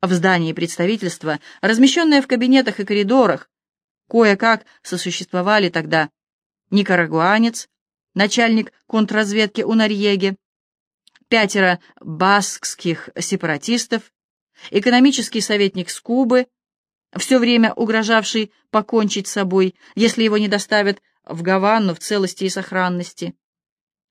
В здании представительства, размещенные в кабинетах и коридорах, кое-как сосуществовали тогда никарагуанец, начальник контрразведки у Норьеги, пятеро баскских сепаратистов, экономический советник с Кубы, все время угрожавший покончить с собой, если его не доставят в Гавану в целости и сохранности.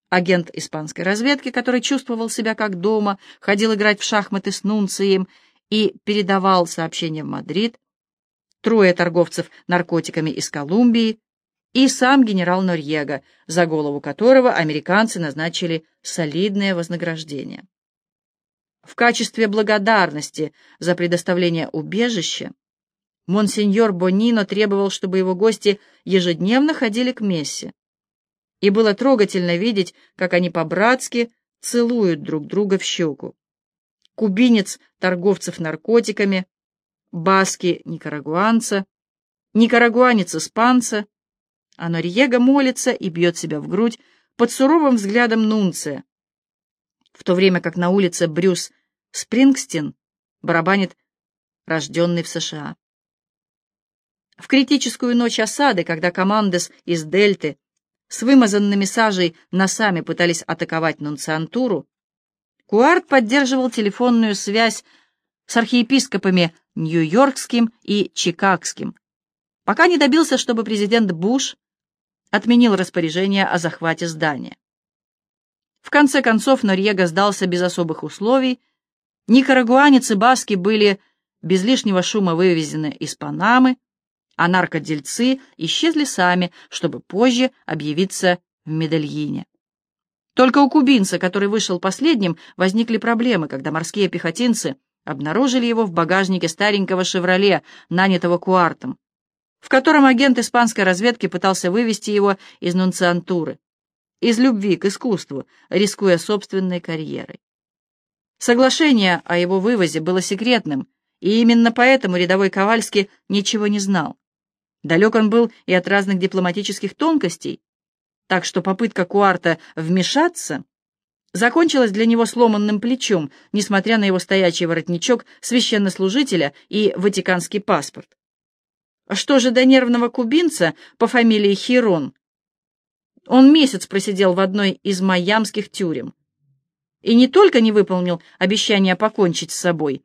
Агент испанской разведки, который чувствовал себя как дома, ходил играть в шахматы с Нунцием и передавал сообщения в Мадрид, трое торговцев наркотиками из Колумбии и сам генерал Норьега, за голову которого американцы назначили солидное вознаграждение. В качестве благодарности за предоставление убежища Монсеньор Бонино требовал, чтобы его гости ежедневно ходили к мессе. И было трогательно видеть, как они по-братски целуют друг друга в щеку. Кубинец торговцев наркотиками, баски никарагуанца, никарагуанец испанца, а Нориего молится и бьет себя в грудь под суровым взглядом Нунция, в то время как на улице Брюс Спрингстин барабанит рожденный в США. В критическую ночь осады, когда командос из Дельты с вымазанными сажей носами пытались атаковать Нунциантуру, Куарт поддерживал телефонную связь с архиепископами Нью-Йоркским и Чикагским, пока не добился, чтобы президент Буш отменил распоряжение о захвате здания. В конце концов Норьего сдался без особых условий, никарагуанец и баски были без лишнего шума вывезены из Панамы, а наркодельцы исчезли сами, чтобы позже объявиться в Медельине. Только у кубинца, который вышел последним, возникли проблемы, когда морские пехотинцы обнаружили его в багажнике старенького «Шевроле», нанятого Куартом, в котором агент испанской разведки пытался вывести его из нунциантуры, из любви к искусству, рискуя собственной карьерой. Соглашение о его вывозе было секретным, и именно поэтому рядовой Ковальский ничего не знал. Далек он был и от разных дипломатических тонкостей, так что попытка Куарта вмешаться закончилась для него сломанным плечом, несмотря на его стоячий воротничок священнослужителя и ватиканский паспорт. Что же до нервного кубинца по фамилии Хирон? Он месяц просидел в одной из майамских тюрем и не только не выполнил обещание покончить с собой,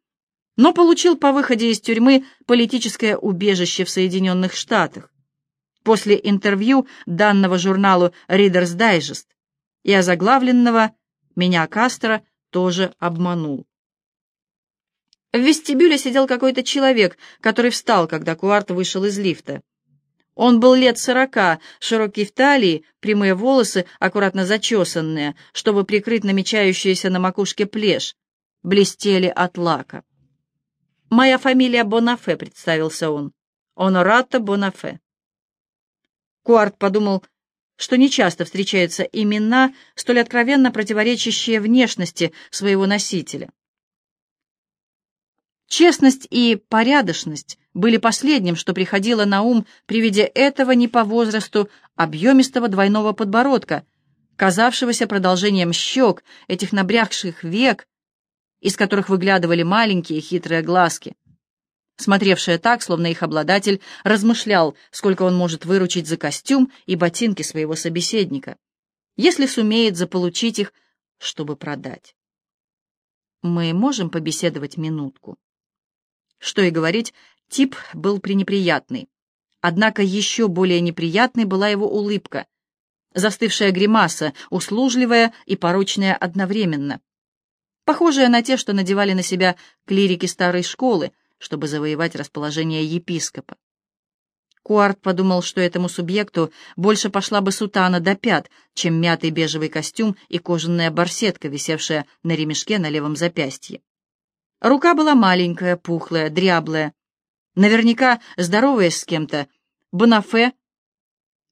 но получил по выходе из тюрьмы политическое убежище в Соединенных Штатах после интервью данного журналу Reader's Digest и озаглавленного «Меня Кастро тоже обманул». В вестибюле сидел какой-то человек, который встал, когда Куарт вышел из лифта. Он был лет сорока, широкий в талии, прямые волосы, аккуратно зачесанные, чтобы прикрыть намечающуюся на макушке плешь, блестели от лака. «Моя фамилия Бонафе», — представился он. «Онорато Бонафе». Куарт подумал, что нечасто встречаются имена, столь откровенно противоречащие внешности своего носителя. Честность и порядочность были последним, что приходило на ум при виде этого не по возрасту объемистого двойного подбородка, казавшегося продолжением щек, этих набрякших век, из которых выглядывали маленькие хитрые глазки, смотревшие так, словно их обладатель размышлял, сколько он может выручить за костюм и ботинки своего собеседника, если сумеет заполучить их, чтобы продать. Мы можем побеседовать минутку. Что и говорить, тип был пренеприятный. Однако еще более неприятной была его улыбка, застывшая гримаса, услужливая и порочная одновременно похожие на те, что надевали на себя клирики старой школы, чтобы завоевать расположение епископа. Куарт подумал, что этому субъекту больше пошла бы сутана до пят, чем мятый бежевый костюм и кожаная барсетка, висевшая на ремешке на левом запястье. Рука была маленькая, пухлая, дряблая. Наверняка, здороваясь с кем-то, Бонафе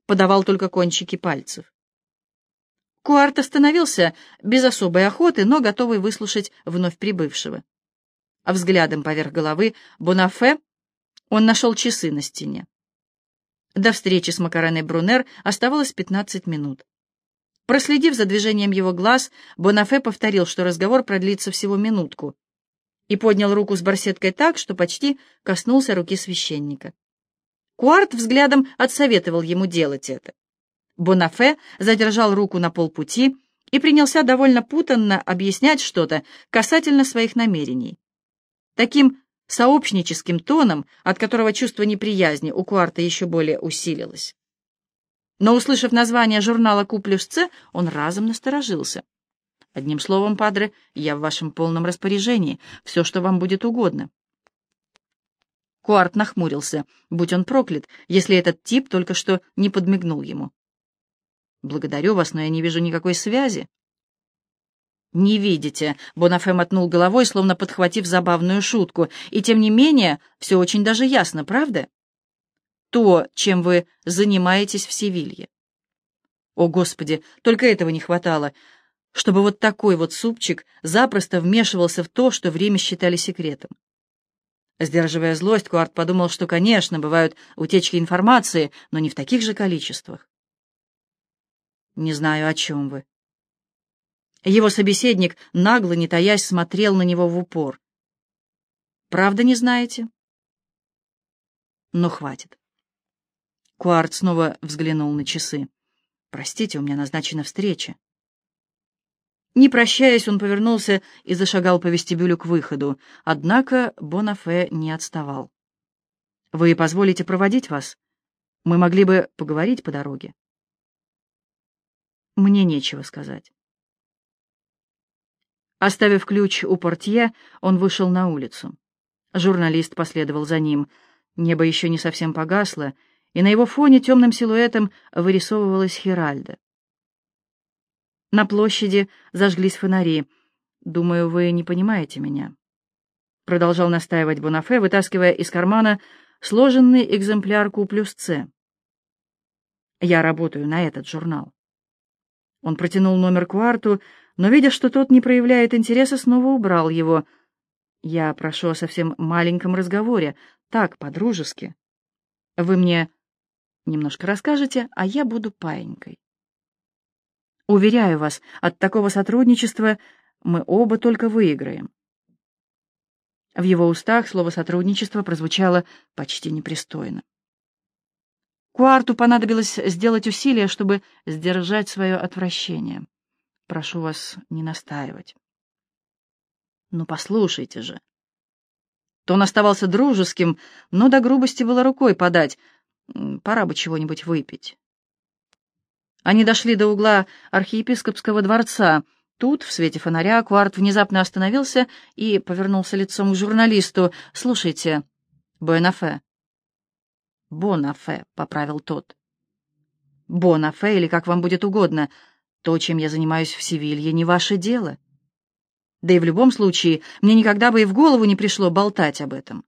подавал только кончики пальцев. Куарт остановился без особой охоты, но готовый выслушать вновь прибывшего. А взглядом поверх головы Бонафе он нашел часы на стене. До встречи с Макареной Брунер оставалось 15 минут. Проследив за движением его глаз, Бонафе повторил, что разговор продлится всего минутку. и поднял руку с барсеткой так, что почти коснулся руки священника. Куарт взглядом отсоветовал ему делать это. Бонафе задержал руку на полпути и принялся довольно путанно объяснять что-то касательно своих намерений. Таким сообщническим тоном, от которого чувство неприязни у Куарта еще более усилилось. Но, услышав название журнала «Ку плюс Ц», он разом насторожился. «Одним словом, падре, я в вашем полном распоряжении, все, что вам будет угодно». Куарт нахмурился, будь он проклят, если этот тип только что не подмигнул ему. «Благодарю вас, но я не вижу никакой связи». «Не видите», — Бонафе мотнул головой, словно подхватив забавную шутку, «и тем не менее все очень даже ясно, правда?» «То, чем вы занимаетесь в Севилье». «О, Господи, только этого не хватало, чтобы вот такой вот супчик запросто вмешивался в то, что время считали секретом». Сдерживая злость, Куарт подумал, что, конечно, бывают утечки информации, но не в таких же количествах. «Не знаю, о чем вы», его собеседник, нагло не таясь, смотрел на него в упор. «Правда не знаете?» «Ну, хватит». Куарт снова взглянул на часы. «Простите, у меня назначена встреча». Не прощаясь, он повернулся и зашагал по вестибюлю к выходу, однако Бонафе не отставал. «Вы позволите проводить вас? Мы могли бы поговорить по дороге». «Мне нечего сказать». Оставив ключ у портье, он вышел на улицу. Журналист последовал за ним. Небо еще не совсем погасло, и на его фоне темным силуэтом вырисовывалась Хиральда. На площади зажглись фонари. «Думаю, вы не понимаете меня», — продолжал настаивать Бонафе, вытаскивая из кармана сложенный экземпляр Ку плюс С. «Я работаю на этот журнал». Он протянул номер кварту, но, видя, что тот не проявляет интереса, снова убрал его. «Я прошу о совсем маленьком разговоре, так, по-дружески. Вы мне немножко расскажете, а я буду паенькой. Уверяю вас, от такого сотрудничества мы оба только выиграем». В его устах слово «сотрудничество» прозвучало почти непристойно. Куарту понадобилось сделать усилие, чтобы сдержать свое отвращение. Прошу вас не настаивать. Ну, послушайте же. Тон оставался дружеским, но до грубости было рукой подать. Пора бы чего-нибудь выпить. Они дошли до угла архиепископского дворца. Тут, в свете фонаря, Куарт внезапно остановился и повернулся лицом к журналисту. «Слушайте, Бонафе». «Бонафе», — поправил тот. «Бонафе, или как вам будет угодно. То, чем я занимаюсь в Севилье, не ваше дело. Да и в любом случае, мне никогда бы и в голову не пришло болтать об этом.